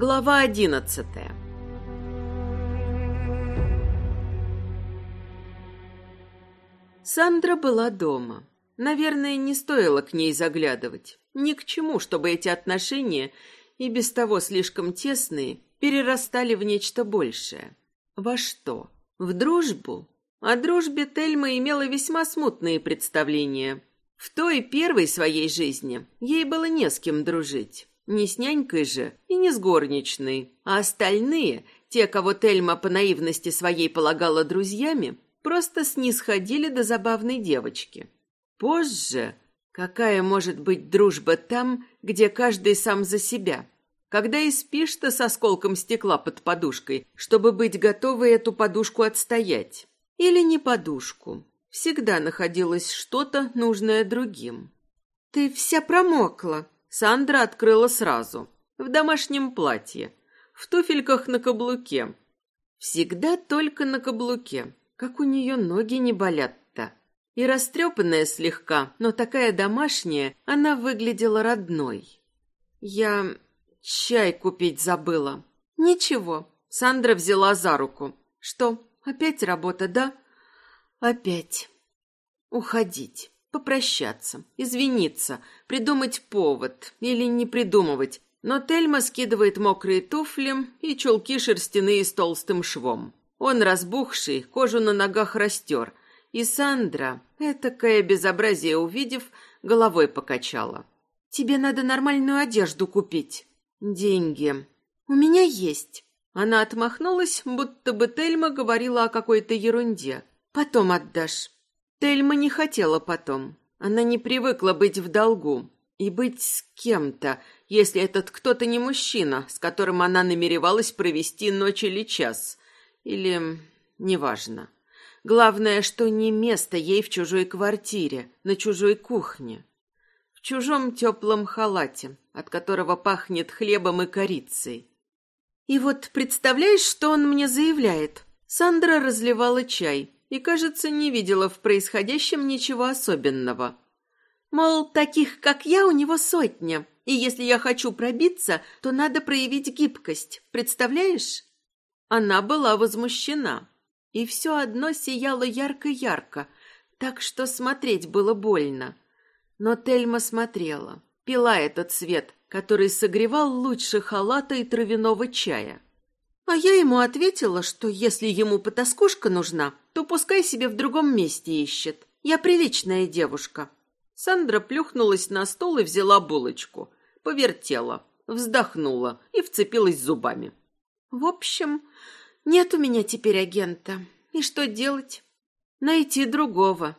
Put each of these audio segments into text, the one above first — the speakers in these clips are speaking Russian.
Глава одиннадцатая Сандра была дома. Наверное, не стоило к ней заглядывать. Ни к чему, чтобы эти отношения, и без того слишком тесные, перерастали в нечто большее. Во что? В дружбу? О дружбе Тельма имела весьма смутные представления. В той первой своей жизни ей было не с кем дружить. Не с нянькой же и не с горничной. А остальные, те, кого Тельма по наивности своей полагала друзьями, просто снисходили до забавной девочки. Позже, какая может быть дружба там, где каждый сам за себя? Когда и спишь-то с осколком стекла под подушкой, чтобы быть готовой эту подушку отстоять. Или не подушку. Всегда находилось что-то, нужное другим. «Ты вся промокла», — Сандра открыла сразу. В домашнем платье, в туфельках на каблуке. Всегда только на каблуке. Как у нее ноги не болят-то. И растрепанная слегка, но такая домашняя, она выглядела родной. Я чай купить забыла. Ничего. Сандра взяла за руку. Что, опять работа, да? Опять. Уходить, попрощаться, извиниться, придумать повод или не придумывать. Но Тельма скидывает мокрые туфли и чулки шерстяные с толстым швом. Он разбухший, кожу на ногах растер. И Сандра, этакое безобразие увидев, головой покачала. «Тебе надо нормальную одежду купить». «Деньги. У меня есть». Она отмахнулась, будто бы Тельма говорила о какой-то ерунде. «Потом отдашь». Тельма не хотела потом. Она не привыкла быть в долгу и быть с кем-то, если этот кто-то не мужчина, с которым она намеревалась провести ночь или час. Или... неважно. Главное, что не место ей в чужой квартире, на чужой кухне. В чужом теплом халате, от которого пахнет хлебом и корицей. И вот представляешь, что он мне заявляет? Сандра разливала чай и, кажется, не видела в происходящем ничего особенного. Мол, таких, как я, у него сотня, и если я хочу пробиться, то надо проявить гибкость. Представляешь? Она была возмущена, и все одно сияло ярко-ярко, так что смотреть было больно. Но Тельма смотрела, пила этот свет, который согревал лучше халата и травяного чая. А я ему ответила, что если ему потаскушка нужна, то пускай себе в другом месте ищет. Я приличная девушка. Сандра плюхнулась на стол и взяла булочку. Повертела, вздохнула и вцепилась зубами. В общем, нет у меня теперь агента. И что делать? Найти другого.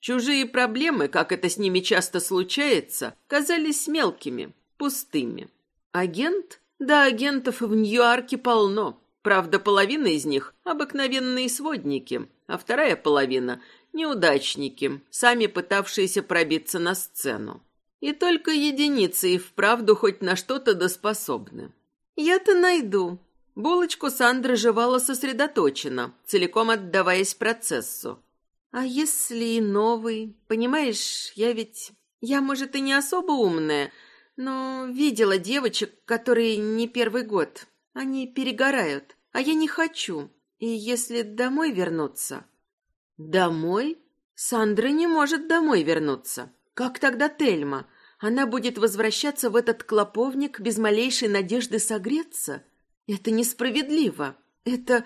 Чужие проблемы, как это с ними часто случается, казались мелкими, пустыми. Агент? Да, агентов в Нью-Йорке полно. Правда, половина из них – обыкновенные сводники, а вторая половина – неудачники, сами пытавшиеся пробиться на сцену. И только единицы и вправду хоть на что-то доспособны. Я-то найду, Булочку Сандра жевала сосредоточенно, целиком отдаваясь процессу. А если новый? Понимаешь, я ведь... Я, может, и не особо умная, но видела девочек, которые не первый год. Они перегорают, а я не хочу. И если домой вернуться... Домой? Сандра не может домой вернуться. Как тогда Тельма? Она будет возвращаться в этот клоповник без малейшей надежды согреться? Это несправедливо. Это...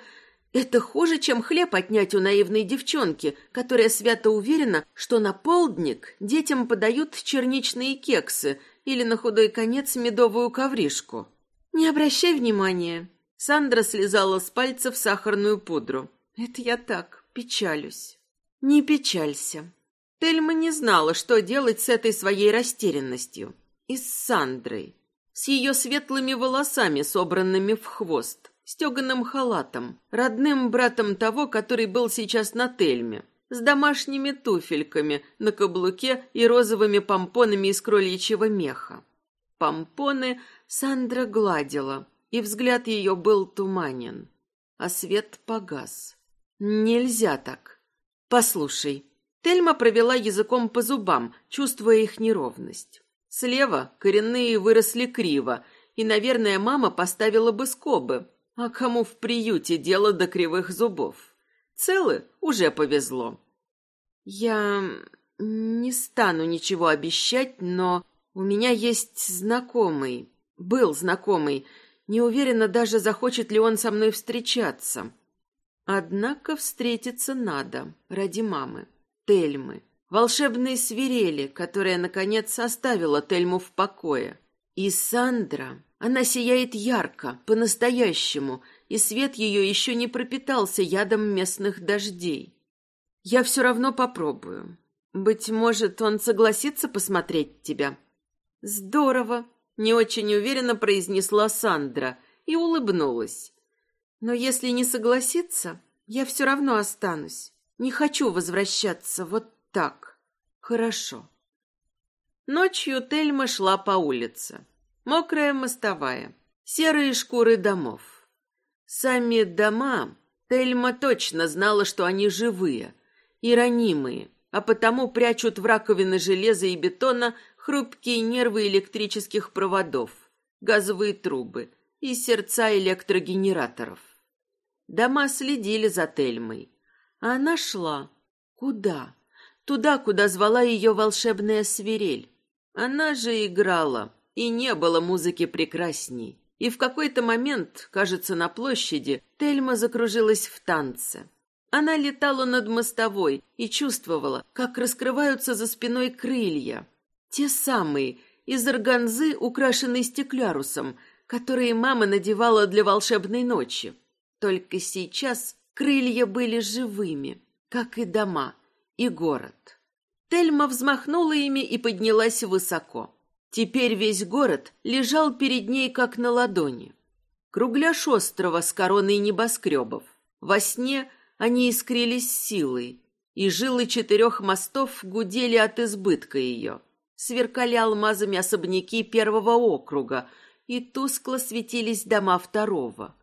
Это хуже, чем хлеб отнять у наивной девчонки, которая свято уверена, что на полдник детям подают черничные кексы или на худой конец медовую ковришку. Не обращай внимания. Сандра слезала с пальцев сахарную пудру. Это я так, печалюсь. Не печалься. Тельма не знала, что делать с этой своей растерянностью. И с Сандрой с ее светлыми волосами, собранными в хвост, стеганым халатом, родным братом того, который был сейчас на Тельме, с домашними туфельками на каблуке и розовыми помпонами из кроличьего меха. Помпоны Сандра гладила, и взгляд ее был туманен, а свет погас. Нельзя так. Послушай. Тельма провела языком по зубам, чувствуя их неровность. Слева коренные выросли криво, и, наверное, мама поставила бы скобы. А кому в приюте дело до кривых зубов? Целы уже повезло. Я не стану ничего обещать, но у меня есть знакомый. Был знакомый. Не уверена даже, захочет ли он со мной встречаться. Однако встретиться надо ради мамы, Тельмы, волшебной свирели, которая, наконец, оставила Тельму в покое. И Сандра, она сияет ярко, по-настоящему, и свет ее еще не пропитался ядом местных дождей. Я все равно попробую. Быть может, он согласится посмотреть тебя. Здорово, не очень уверенно произнесла Сандра и улыбнулась. Но если не согласится, я все равно останусь. Не хочу возвращаться вот так. Хорошо. Ночью Тельма шла по улице. Мокрая мостовая, серые шкуры домов. Сами дома, Тельма точно знала, что они живые и ранимые, а потому прячут в раковины железа и бетона хрупкие нервы электрических проводов, газовые трубы и сердца электрогенераторов. Дома следили за Тельмой, а она шла. Куда? Туда, куда звала ее волшебная свирель. Она же играла, и не было музыки прекрасней. И в какой-то момент, кажется, на площади, Тельма закружилась в танце. Она летала над мостовой и чувствовала, как раскрываются за спиной крылья. Те самые, из органзы, украшенные стеклярусом, которые мама надевала для волшебной ночи. Только сейчас крылья были живыми, как и дома, и город. Тельма взмахнула ими и поднялась высоко. Теперь весь город лежал перед ней, как на ладони. Кругляш острова с короной небоскребов. Во сне они искрились силой, и жилы четырех мостов гудели от избытка ее. Сверкали алмазами особняки первого округа, и тускло светились дома второго.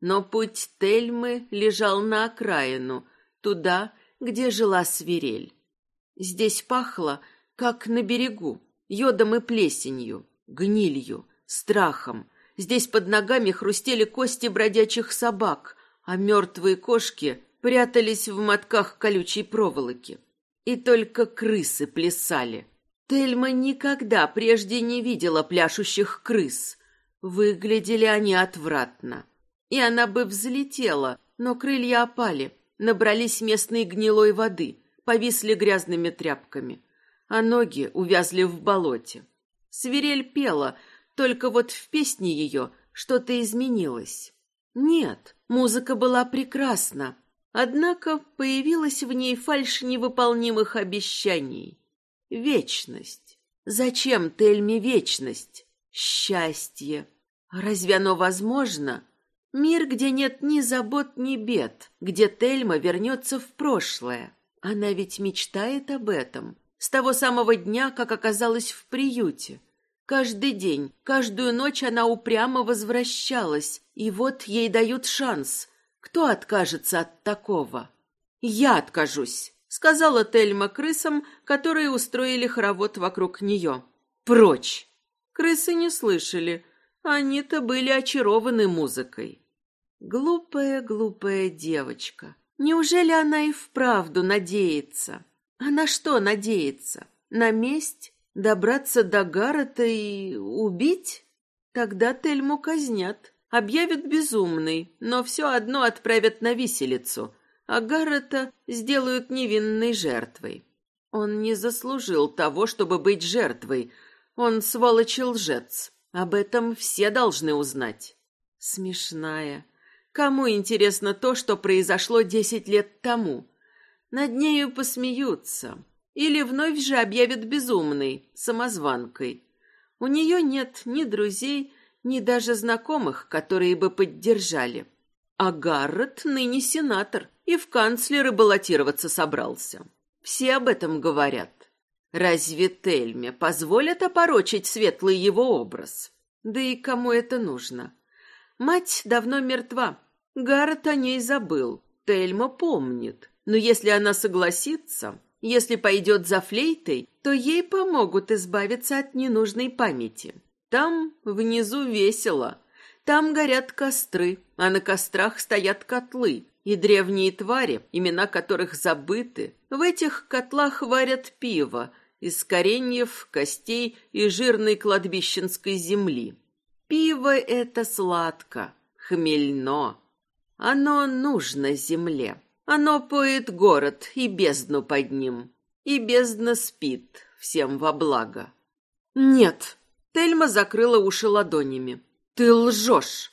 Но путь Тельмы лежал на окраину, туда, где жила свирель. Здесь пахло, как на берегу, йодом и плесенью, гнилью, страхом. Здесь под ногами хрустели кости бродячих собак, а мертвые кошки прятались в мотках колючей проволоки. И только крысы плясали. Тельма никогда прежде не видела пляшущих крыс. Выглядели они отвратно и она бы взлетела, но крылья опали, набрались местной гнилой воды, повисли грязными тряпками, а ноги увязли в болоте. Свирель пела, только вот в песне ее что-то изменилось. Нет, музыка была прекрасна, однако появилась в ней фальшь невыполнимых обещаний. Вечность. Зачем Тельме вечность? Счастье. Разве оно возможно? Мир, где нет ни забот, ни бед, где Тельма вернется в прошлое. Она ведь мечтает об этом. С того самого дня, как оказалась в приюте. Каждый день, каждую ночь она упрямо возвращалась, и вот ей дают шанс. Кто откажется от такого? Я откажусь, сказала Тельма крысам, которые устроили хоровод вокруг нее. Прочь! Крысы не слышали, они-то были очарованы музыкой. Глупая, глупая девочка. Неужели она и вправду надеется? А на что надеется? На месть? Добраться до Гаррета и убить? Тогда Тельму казнят. Объявят безумной, но все одно отправят на виселицу, а Гаррета сделают невинной жертвой. Он не заслужил того, чтобы быть жертвой. Он сволочь лжец. Об этом все должны узнать. Смешная. Кому интересно то, что произошло десять лет тому? Над нею посмеются. Или вновь же объявят безумной, самозванкой. У нее нет ни друзей, ни даже знакомых, которые бы поддержали. А Гаррет ныне сенатор и в канцлеры баллотироваться собрался. Все об этом говорят. Разве Тельме позволят опорочить светлый его образ? Да и кому это нужно? Мать давно мертва. Гаррет о ней забыл. Тельма помнит. Но если она согласится, если пойдет за флейтой, то ей помогут избавиться от ненужной памяти. Там внизу весело. Там горят костры, а на кострах стоят котлы. И древние твари, имена которых забыты, в этих котлах варят пиво из кореньев, костей и жирной кладбищенской земли. Пиво это сладко, хмельно. Оно нужно земле. Оно поет город и бездну под ним. И бездна спит всем во благо. Нет, Тельма закрыла уши ладонями. Ты лжешь.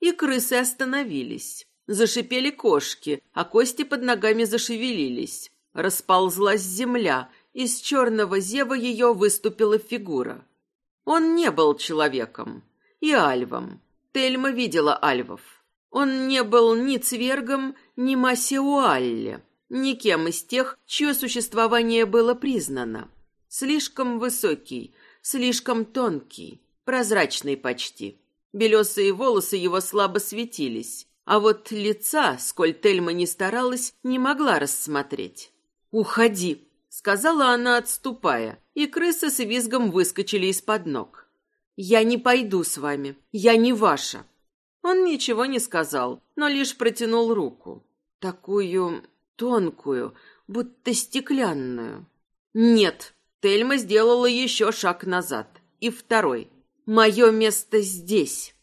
И крысы остановились. Зашипели кошки, а кости под ногами зашевелились. Расползлась земля, из черного зева ее выступила фигура. Он не был человеком. И альвом. Тельма видела альвов. Он не был ни цвергом, ни масиуалле, никем из тех, чье существование было признано. Слишком высокий, слишком тонкий, прозрачный почти. Белесые волосы его слабо светились. А вот лица, сколь Тельма не старалась, не могла рассмотреть. «Уходи», — сказала она, отступая, и крысы с визгом выскочили из-под ног. «Я не пойду с вами. Я не ваша». Он ничего не сказал, но лишь протянул руку. Такую тонкую, будто стеклянную. «Нет», — Тельма сделала еще шаг назад. И второй. «Мое место здесь».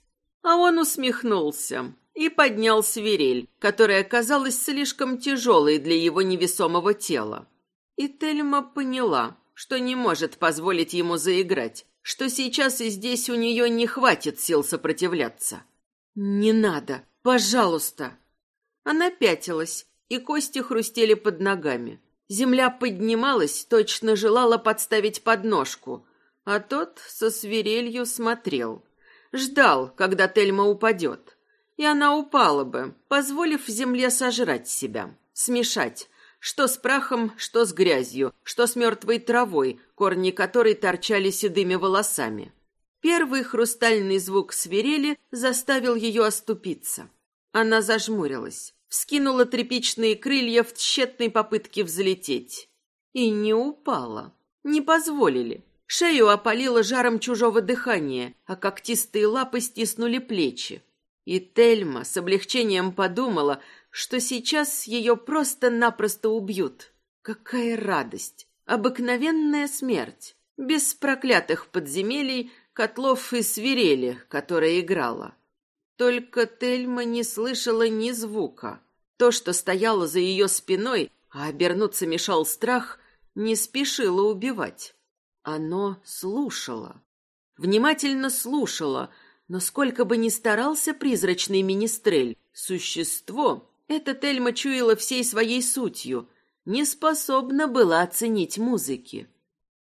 А он усмехнулся и поднял свирель, которая казалась слишком тяжелой для его невесомого тела. И Тельма поняла, что не может позволить ему заиграть, что сейчас и здесь у нее не хватит сил сопротивляться. «Не надо, пожалуйста!» Она пятилась, и кости хрустели под ногами. Земля поднималась, точно желала подставить подножку, а тот со свирелью смотрел. Ждал, когда Тельма упадет и она упала бы, позволив земле сожрать себя, смешать, что с прахом, что с грязью, что с мертвой травой, корни которой торчали седыми волосами. Первый хрустальный звук свирели заставил ее оступиться. Она зажмурилась, вскинула тряпичные крылья в тщетной попытке взлететь. И не упала. Не позволили. Шею опалило жаром чужого дыхания, а когтистые лапы стиснули плечи. И Тельма с облегчением подумала, что сейчас ее просто-напросто убьют. Какая радость! Обыкновенная смерть, без проклятых подземелий, котлов и свирели, которая играла. Только Тельма не слышала ни звука. То, что стояло за ее спиной, а обернуться мешал страх, не спешило убивать. Оно слушало. Внимательно слушало — но сколько бы ни старался призрачный министрель, существо, это Тельма чуяла всей своей сутью, не способна была оценить музыки.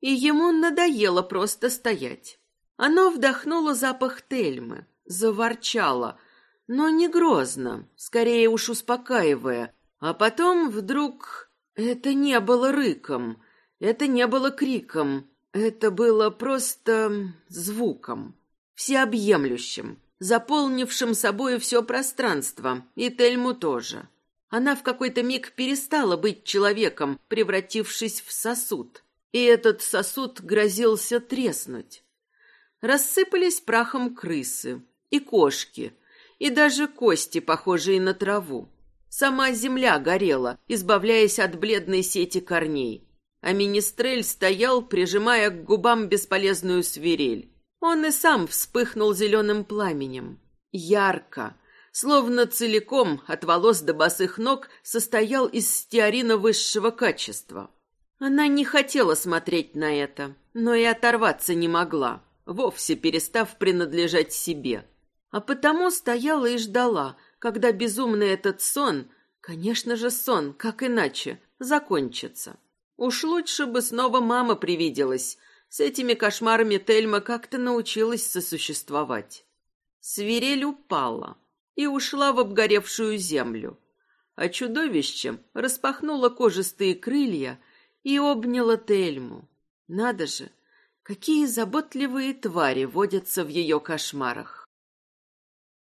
И ему надоело просто стоять. Оно вдохнуло запах Тельмы, заворчало, но не грозно, скорее уж успокаивая, а потом вдруг... Это не было рыком, это не было криком, это было просто звуком всеобъемлющим, заполнившим собою все пространство, и Тельму тоже. Она в какой-то миг перестала быть человеком, превратившись в сосуд, и этот сосуд грозился треснуть. Рассыпались прахом крысы и кошки, и даже кости, похожие на траву. Сама земля горела, избавляясь от бледной сети корней, а министрель стоял, прижимая к губам бесполезную свирель. Он и сам вспыхнул зеленым пламенем. Ярко, словно целиком от волос до босых ног состоял из стеарина высшего качества. Она не хотела смотреть на это, но и оторваться не могла, вовсе перестав принадлежать себе. А потому стояла и ждала, когда безумный этот сон, конечно же сон, как иначе, закончится. Уж лучше бы снова мама привиделась, с этими кошмарами Тельма как-то научилась сосуществовать. Свирель упала и ушла в обгоревшую землю, а чудовище распахнуло кожистые крылья и обняло Тельму. Надо же, какие заботливые твари водятся в ее кошмарах.